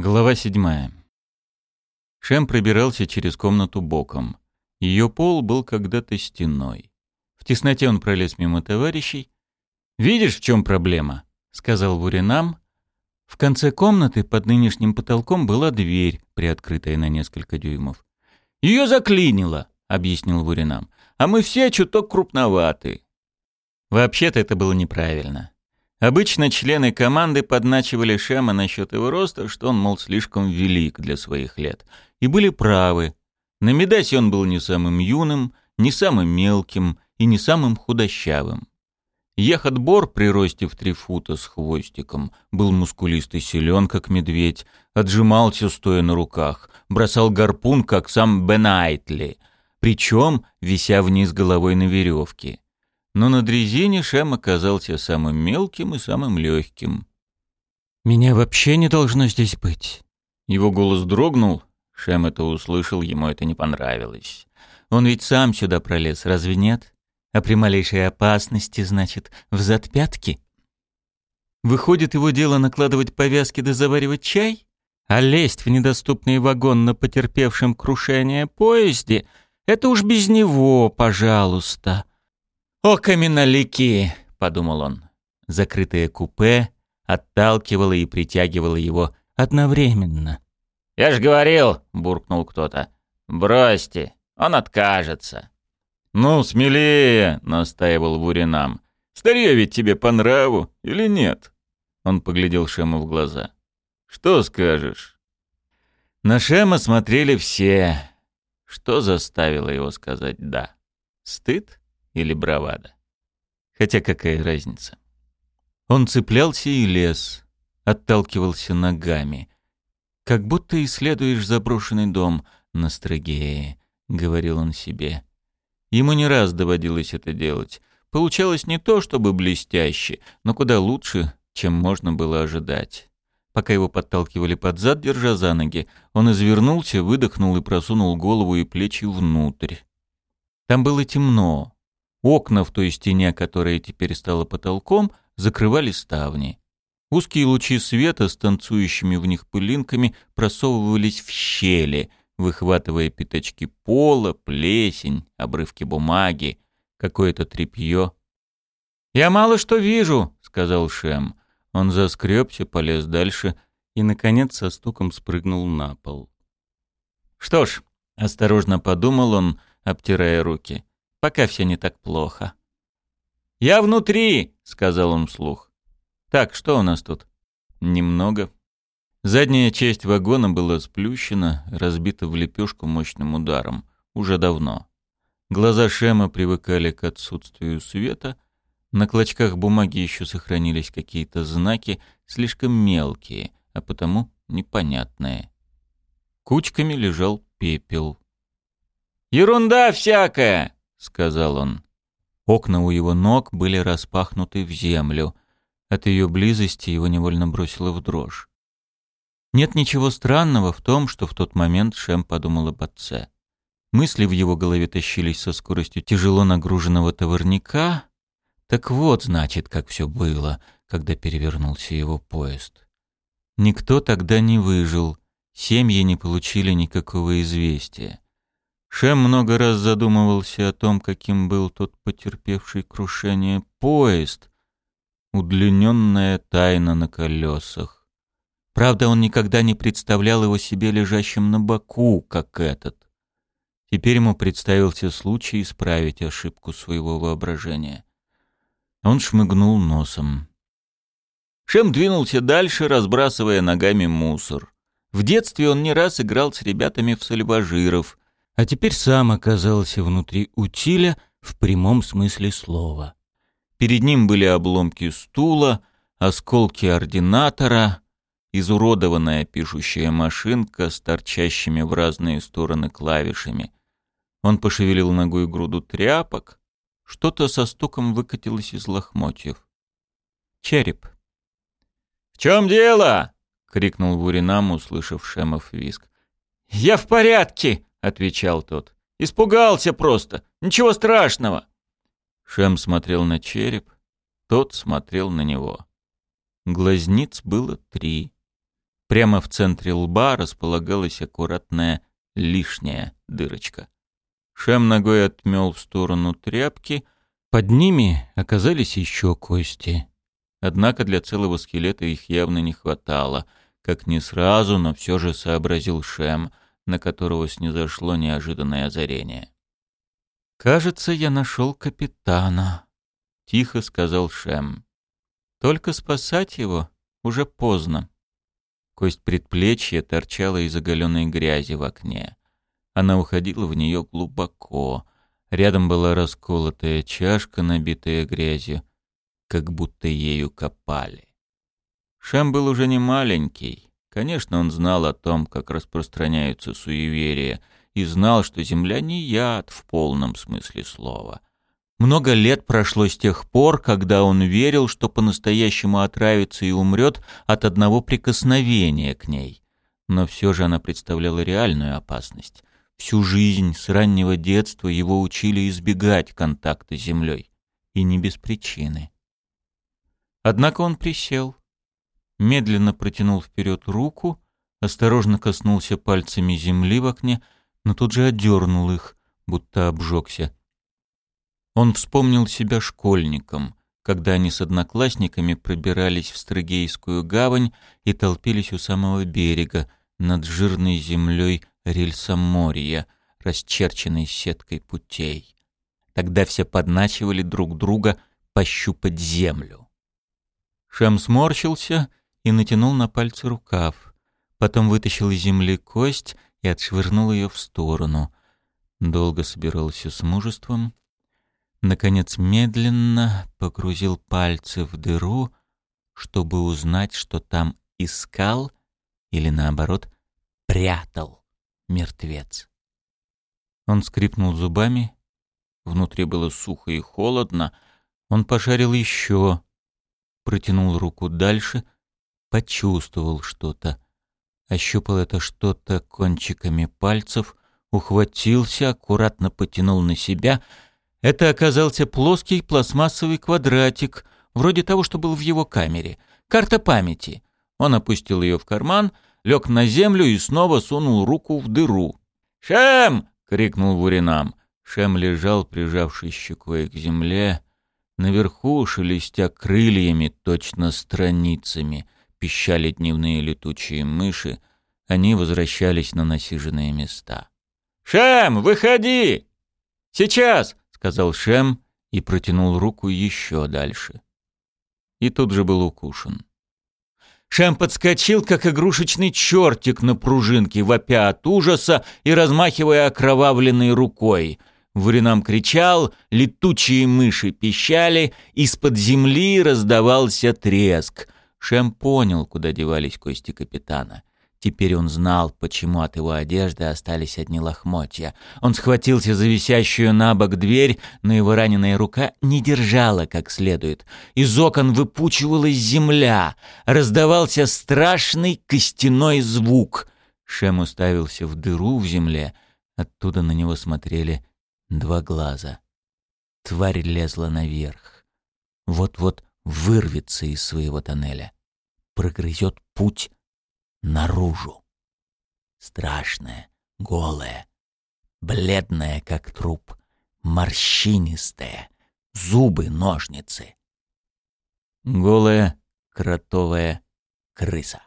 Глава седьмая. Шем пробирался через комнату боком. Ее пол был когда-то стеной. В тесноте он пролез мимо товарищей. «Видишь, в чем проблема?» — сказал Вуринам. В конце комнаты под нынешним потолком была дверь, приоткрытая на несколько дюймов. «Ее заклинило», — объяснил Вуринам. «А мы все чуток крупноваты». Вообще-то это было неправильно. Обычно члены команды подначивали Шема насчет его роста, что он, мол, слишком велик для своих лет. И были правы. На Медасе он был не самым юным, не самым мелким и не самым худощавым. Ехотбор при росте в три фута с хвостиком был мускулистый силен, как медведь, отжимался, стоя на руках, бросал гарпун, как сам Бенайтли, причем вися вниз головой на веревке но на дрезине Шем оказался самым мелким и самым легким. «Меня вообще не должно здесь быть». Его голос дрогнул. Шем это услышал, ему это не понравилось. Он ведь сам сюда пролез, разве нет? А при малейшей опасности, значит, взад пятки? Выходит, его дело накладывать повязки да заваривать чай? А лезть в недоступный вагон на потерпевшем крушение поезде — это уж без него, пожалуйста. «О, каменолики!» — подумал он. Закрытое купе отталкивало и притягивало его одновременно. «Я ж говорил!» — буркнул кто-то. «Бросьте, он откажется». «Ну, смелее!» — настаивал Вуринам. «Старье ведь тебе по нраву или нет?» Он поглядел Шему в глаза. «Что скажешь?» На Шема смотрели все. Что заставило его сказать «да»? Стыд? Или бравада. Хотя какая разница? Он цеплялся и лез, отталкивался ногами. «Как будто исследуешь заброшенный дом на Строгее», — говорил он себе. Ему не раз доводилось это делать. Получалось не то чтобы блестяще, но куда лучше, чем можно было ожидать. Пока его подталкивали под зад, держа за ноги, он извернулся, выдохнул и просунул голову и плечи внутрь. Там было темно, Окна в той стене, которая теперь стала потолком, закрывали ставни. Узкие лучи света с танцующими в них пылинками просовывались в щели, выхватывая пятачки пола, плесень, обрывки бумаги, какое-то тряпье. «Я мало что вижу», — сказал Шем. Он заскребся, полез дальше и, наконец, со стуком спрыгнул на пол. «Что ж», — осторожно подумал он, обтирая руки, Пока все не так плохо. «Я внутри!» — сказал он вслух. «Так, что у нас тут?» «Немного». Задняя часть вагона была сплющена, разбита в лепешку мощным ударом. Уже давно. Глаза Шема привыкали к отсутствию света. На клочках бумаги еще сохранились какие-то знаки, слишком мелкие, а потому непонятные. Кучками лежал пепел. «Ерунда всякая!» — сказал он. Окна у его ног были распахнуты в землю. От ее близости его невольно бросило в дрожь. Нет ничего странного в том, что в тот момент Шем подумал об отце. Мысли в его голове тащились со скоростью тяжело нагруженного товарника. Так вот, значит, как все было, когда перевернулся его поезд. Никто тогда не выжил, семьи не получили никакого известия. Шем много раз задумывался о том, каким был тот потерпевший крушение поезд, удлиненная тайна на колесах. Правда, он никогда не представлял его себе лежащим на боку, как этот. Теперь ему представился случай исправить ошибку своего воображения. Он шмыгнул носом. Шем двинулся дальше, разбрасывая ногами мусор. В детстве он не раз играл с ребятами в сальважиров — а теперь сам оказался внутри утиля в прямом смысле слова. Перед ним были обломки стула, осколки ординатора, изуродованная пишущая машинка с торчащими в разные стороны клавишами. Он пошевелил ногой груду тряпок, что-то со стуком выкатилось из лохмотьев. Череп. «В чем дело?» — крикнул Вуринам, услышав Шемов виск. «Я в порядке!» — отвечал тот. «Испугался просто. Ничего страшного». Шем смотрел на череп, тот смотрел на него. Глазниц было три. Прямо в центре лба располагалась аккуратная лишняя дырочка. Шем ногой отмел в сторону тряпки, под ними оказались еще кости. Однако для целого скелета их явно не хватало, как не сразу, но все же сообразил Шем, на которого снизошло неожиданное озарение. «Кажется, я нашел капитана», — тихо сказал Шем. «Только спасать его уже поздно». Кость предплечья торчала из оголенной грязи в окне. Она уходила в нее глубоко. Рядом была расколотая чашка, набитая грязью, как будто ею копали. Шем был уже не маленький. Конечно, он знал о том, как распространяются суеверия, и знал, что земля не яд в полном смысле слова. Много лет прошло с тех пор, когда он верил, что по-настоящему отравится и умрет от одного прикосновения к ней. Но все же она представляла реальную опасность. Всю жизнь с раннего детства его учили избегать контакта с землей. И не без причины. Однако он присел, медленно протянул вперед руку, осторожно коснулся пальцами земли в окне, но тут же отдернул их, будто обжегся. Он вспомнил себя школьником, когда они с одноклассниками пробирались в Стрыгейскую гавань и толпились у самого берега, над жирной землей рельсоморья, расчерченной сеткой путей. Тогда все подначивали друг друга пощупать землю. Шам сморщился и натянул на пальцы рукав. Потом вытащил из земли кость и отшвырнул ее в сторону. Долго собирался с мужеством. Наконец медленно погрузил пальцы в дыру, чтобы узнать, что там искал или, наоборот, прятал мертвец. Он скрипнул зубами. Внутри было сухо и холодно. Он пошарил еще, протянул руку дальше, почувствовал что-то ощупал это что-то кончиками пальцев, ухватился, аккуратно потянул на себя. Это оказался плоский пластмассовый квадратик, вроде того, что был в его камере. Карта памяти. Он опустил ее в карман, лег на землю и снова сунул руку в дыру. «Шем!» — крикнул Вуринам. Шем лежал, прижавшись щекой к земле, наверху, шелестя крыльями, точно страницами — пищали дневные летучие мыши, они возвращались на насиженные места. «Шем, выходи!» «Сейчас!» — сказал Шем и протянул руку еще дальше. И тут же был укушен. Шем подскочил, как игрушечный чертик на пружинке, вопя от ужаса и размахивая окровавленной рукой. Вуринам кричал, летучие мыши пищали, из-под земли раздавался треск. Шем понял, куда девались кости капитана. Теперь он знал, почему от его одежды остались одни лохмотья. Он схватился за висящую на бок дверь, но его раненая рука не держала как следует. Из окон выпучивалась земля. Раздавался страшный костяной звук. Шем уставился в дыру в земле. Оттуда на него смотрели два глаза. Тварь лезла наверх. Вот-вот вырвется из своего тоннеля, прогрызет путь наружу. Страшная, голая, бледная, как труп, морщинистая, зубы ножницы. Голая кротовая крыса.